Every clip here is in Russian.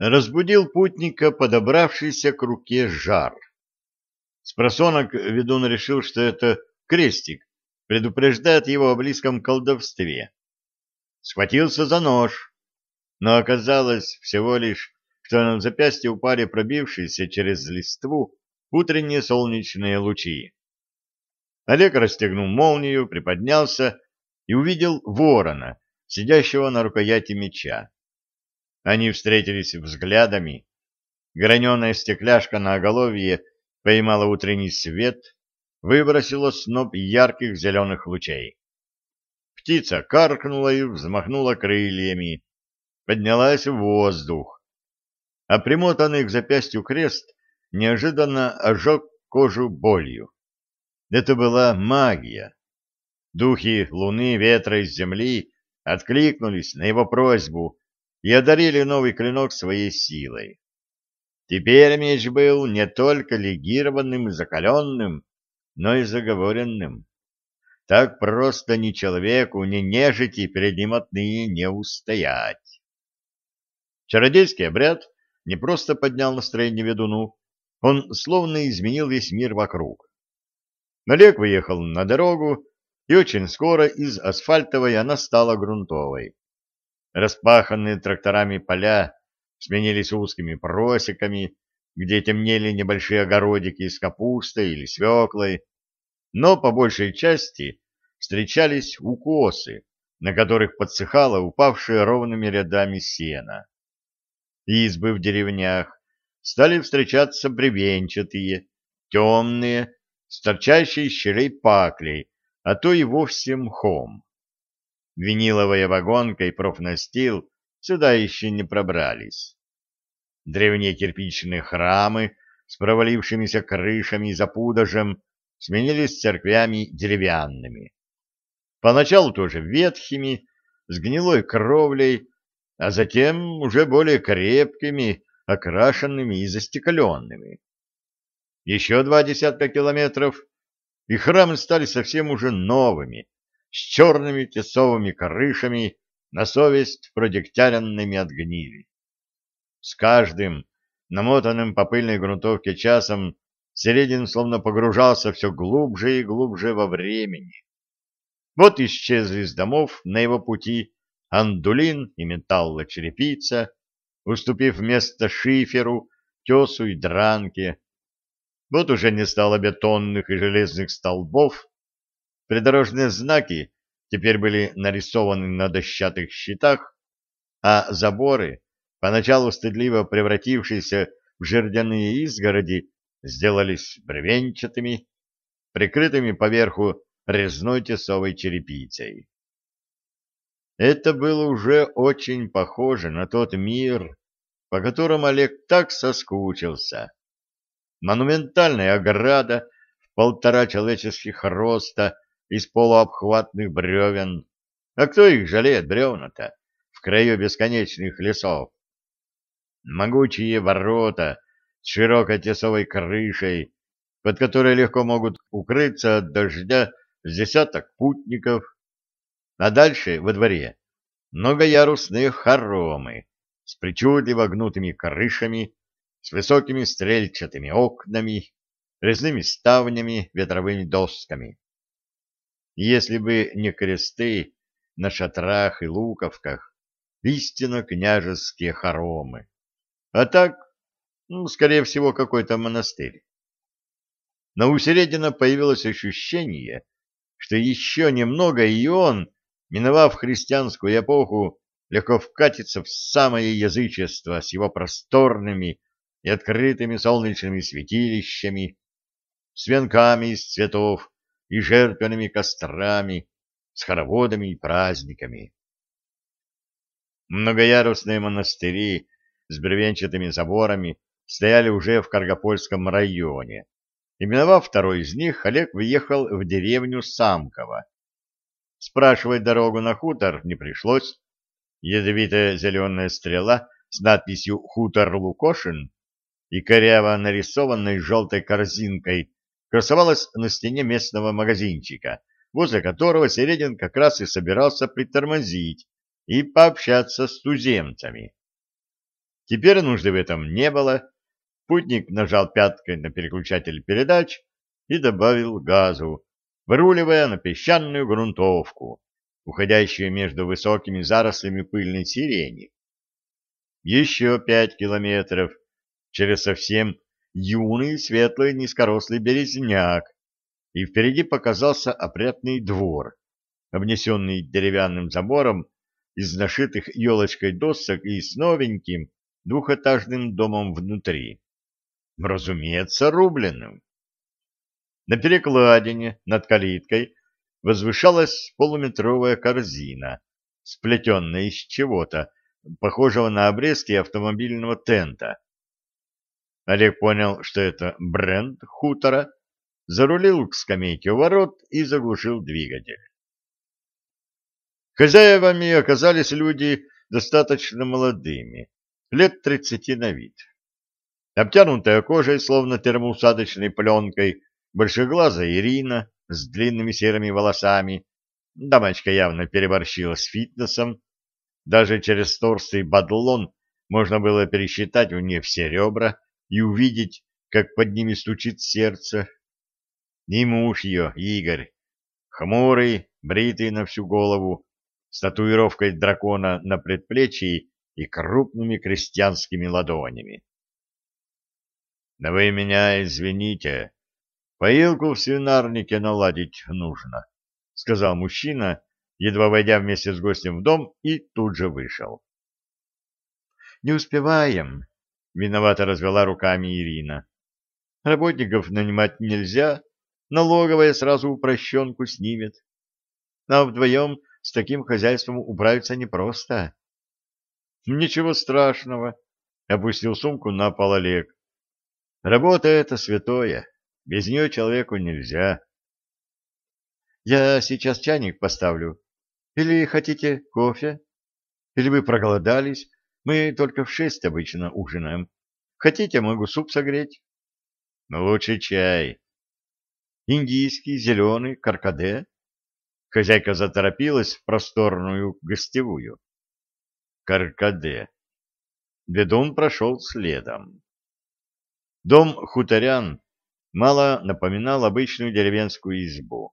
разбудил путника подобравшийся к руке жар. Спросонок ведун решил, что это крестик, предупреждает его о близком колдовстве. Схватился за нож, но оказалось всего лишь, что на запястье упали пробившиеся через листву утренние солнечные лучи. Олег расстегнул молнию, приподнялся и увидел ворона, сидящего на рукояти меча. Они встретились взглядами. Граненая стекляшка на оголовье поймала утренний свет, выбросила сноп ярких зеленых лучей. Птица каркнула и взмахнула крыльями, поднялась в воздух. А примотанный к запястью крест неожиданно ожег кожу болью. Это была магия. Духи луны, ветра и земли откликнулись на его просьбу и одарили новый клинок своей силой. Теперь меч был не только легированным и закаленным, но и заговоренным. Так просто ни человеку, ни нежити перед ним отныне не устоять. Чародейский обряд не просто поднял настроение ведуну, он словно изменил весь мир вокруг. Олег выехал на дорогу, и очень скоро из асфальтовой она стала грунтовой. Распаханные тракторами поля сменились узкими просеками, где темнели небольшие огородики с капустой или свеклой, но по большей части встречались укосы, на которых подсыхало упавшее ровными рядами сена. Избы в деревнях стали встречаться бревенчатые, темные, с торчащей щелей паклей, а то и вовсе мхом. Виниловая вагонка и профнастил сюда еще не пробрались. Древние кирпичные храмы с провалившимися крышами и запудожем сменились церквями деревянными. Поначалу тоже ветхими, с гнилой кровлей, а затем уже более крепкими, окрашенными и застекленными. Еще два десятка километров, и храмы стали совсем уже новыми, с черными тесовыми крышами, на совесть продегтяренными от гнили. С каждым, намотанным по пыльной грунтовке часом, Середин словно погружался все глубже и глубже во времени. Вот исчезли с домов на его пути андулин и металлочерепица, уступив место шиферу, тесу и дранке. Вот уже не стало бетонных и железных столбов, придорожные знаки теперь были нарисованы на дощатых щитах, а заборы, поначалу стыдливо превратившиеся в жердяные изгороди, сделались бревенчатыми, прикрытыми поверху резной тесовой черепицей. Это было уже очень похоже на тот мир, по которому Олег так соскучился. Монументальная ограда в полтора человеческих роста из полуобхватных бревен. А кто их жалеет, бревна-то, в краю бесконечных лесов? Могучие ворота с широкой тесовой крышей, под которой легко могут укрыться от дождя с десяток путников, а дальше во дворе многоярусные хоромы с причудливо гнутыми крышами, с высокими стрельчатыми окнами, резными ставнями, ветровыми досками. Если бы не кресты на шатрах и луковках, истинно княжеские хоромы. А так, ну, скорее всего, какой-то монастырь. Но у Середина появилось ощущение, что еще немного, и он, миновав христианскую эпоху, легко вкатится в самое язычество с его просторными и открытыми солнечными святилищами, с венками из цветов и жертвенными кострами, с хороводами и праздниками. Многоярусные монастыри с бревенчатыми заборами стояли уже в Каргопольском районе. Именовав второй из них, Олег въехал в деревню Самково. Спрашивать дорогу на хутор не пришлось. Ядовитая зеленая стрела с надписью «Хутор Лукошин» и коряво нарисованной желтой корзинкой красовалась на стене местного магазинчика, возле которого Середин как раз и собирался притормозить и пообщаться с туземцами. Теперь нужды в этом не было. Путник нажал пяткой на переключатель передач и добавил газу, выруливая на песчаную грунтовку, уходящую между высокими зарослями пыльной сирени. Еще пять километров через совсем юный светлый низкорослый березняк, и впереди показался опрятный двор, обнесенный деревянным забором из нашитых елочкой досок и с новеньким двухэтажным домом внутри. Разумеется, рубленным. На перекладине над калиткой возвышалась полуметровая корзина, сплетенная из чего-то, похожего на обрезки автомобильного тента. Олег понял, что это бренд хутора, зарулил к скамейке у ворот и заглушил двигатель. Хозяевами оказались люди достаточно молодыми, лет тридцати на вид. Обтянутая кожей, словно термоусадочной пленкой, большеглазая Ирина с длинными серыми волосами, дамочка явно переборщила с фитнесом, даже через торстый бадлон можно было пересчитать у нее все ребра и увидеть, как под ними стучит сердце. И муж ее, Игорь, хмурый, бритый на всю голову, с татуировкой дракона на предплечье и крупными крестьянскими ладонями. — Да вы меня извините, поилку в свинарнике наладить нужно, — сказал мужчина, едва войдя вместе с гостем в дом, и тут же вышел. — Не успеваем, — виновато развела руками Ирина. — Работников нанимать нельзя, налоговая сразу упрощенку снимет. А вдвоем с таким хозяйством управиться непросто. — Ничего страшного, — опустил сумку на пол Олег. — Работа — это святое, без нее человеку нельзя. — Я сейчас чайник поставлю. Или хотите кофе? Или вы проголодались? Мы только в шесть обычно ужинаем. Хотите, могу суп согреть? — Лучше чай. Индийский, зеленый, каркаде? Хозяйка заторопилась в просторную гостевую. Каркаде. Ведун прошел следом. Дом хуторян мало напоминал обычную деревенскую избу.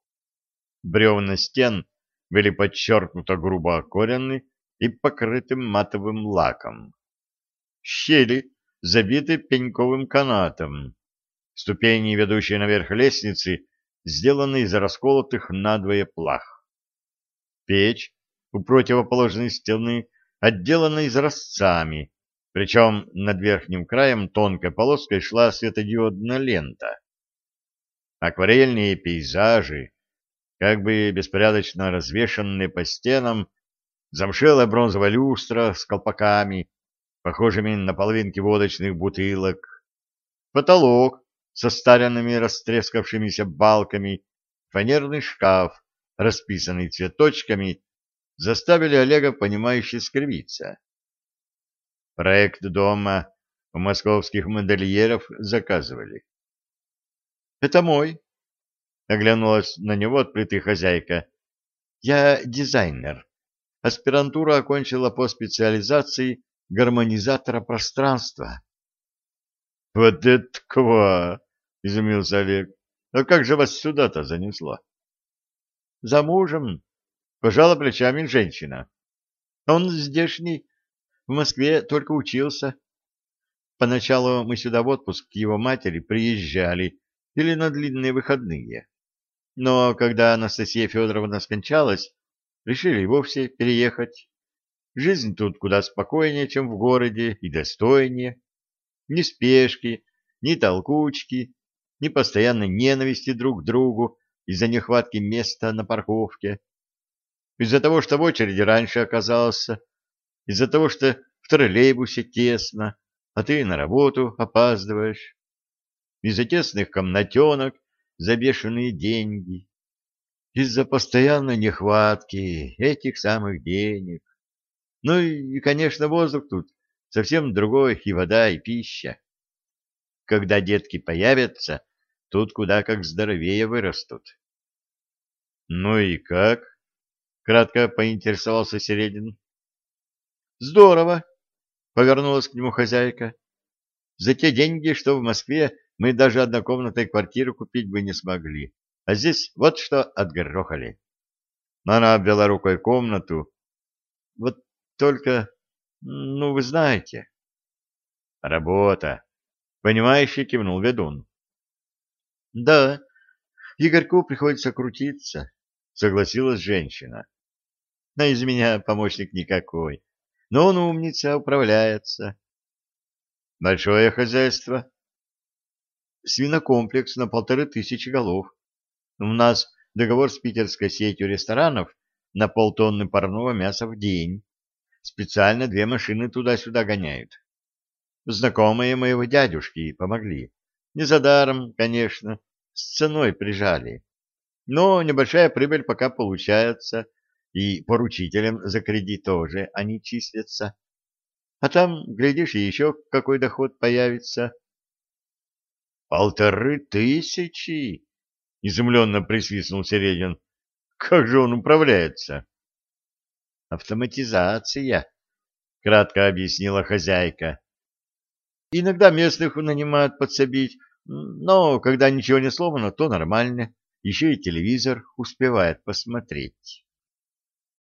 Бревна стен были подчеркнуто грубо окорены и покрыты матовым лаком. Щели забиты пеньковым канатом. Ступени, ведущие наверх лестницы, сделанный из расколотых надвое плах. Печь у противоположной стены отделана изразцами, причем над верхним краем тонкой полоской шла светодиодная лента. Акварельные пейзажи, как бы беспорядочно развешанные по стенам, замшелая бронзовая люстра с колпаками, похожими на половинки водочных бутылок, потолок со старенными растрескавшимися балками, фанерный шкаф, расписанный цветочками, заставили Олега понимающе скривиться. Проект дома у московских модельеров заказывали. — Это мой, — оглянулась на него отплытая хозяйка. — Я дизайнер. Аспирантуру окончила по специализации гармонизатора пространства. — Вот это ква! — изумился Олег. — А как же вас сюда-то занесло? — За мужем, — пожала плечами женщина. — Он здешний, в Москве только учился. Поначалу мы сюда в отпуск к его матери приезжали или на длинные выходные. Но когда Анастасия Федоровна скончалась, решили вовсе переехать. Жизнь тут куда спокойнее, чем в городе, и достойнее. Ни спешки, ни толкучки, ни постоянной ненависти друг к другу из-за нехватки места на парковке, из-за того, что в очереди раньше оказался, из-за того, что в троллейбусе тесно, а ты на работу опаздываешь, из-за тесных комнатенок за бешеные деньги, из-за постоянной нехватки этих самых денег. Ну и, конечно, воздух тут совсем другой, и вода, и пища. Когда детки появятся, тут куда как здоровее вырастут. — Ну и как? — кратко поинтересовался Середин. — Здорово, повернулась к нему хозяйка. За те деньги, что в Москве, мы даже однокомнатной квартиру купить бы не смогли. А здесь вот что отгрохали. Она обвела рукой комнату. Вот только, ну, вы знаете. Работа. Понимающий кивнул ведун. Да, Игорьку приходится крутиться, согласилась женщина. Но из меня помощник никакой. Но он умница, управляется. Большое хозяйство. Свинокомплекс на полторы тысячи голов. У нас договор с питерской сетью ресторанов на полтонны парного мяса в день. Специально две машины туда-сюда гоняют. Знакомые моего дядюшки помогли. Не за даром, конечно, с ценой прижали. Но небольшая прибыль пока получается, и поручителям за кредит тоже они числятся. А там, глядишь, еще какой доход появится. — Полторы тысячи! — изумленно присвистнул Середин. — Как же он управляется? — Автоматизация, — кратко объяснила хозяйка. — Иногда местных нанимают подсобить, но когда ничего не сломано, то нормально. Еще и телевизор успевает посмотреть.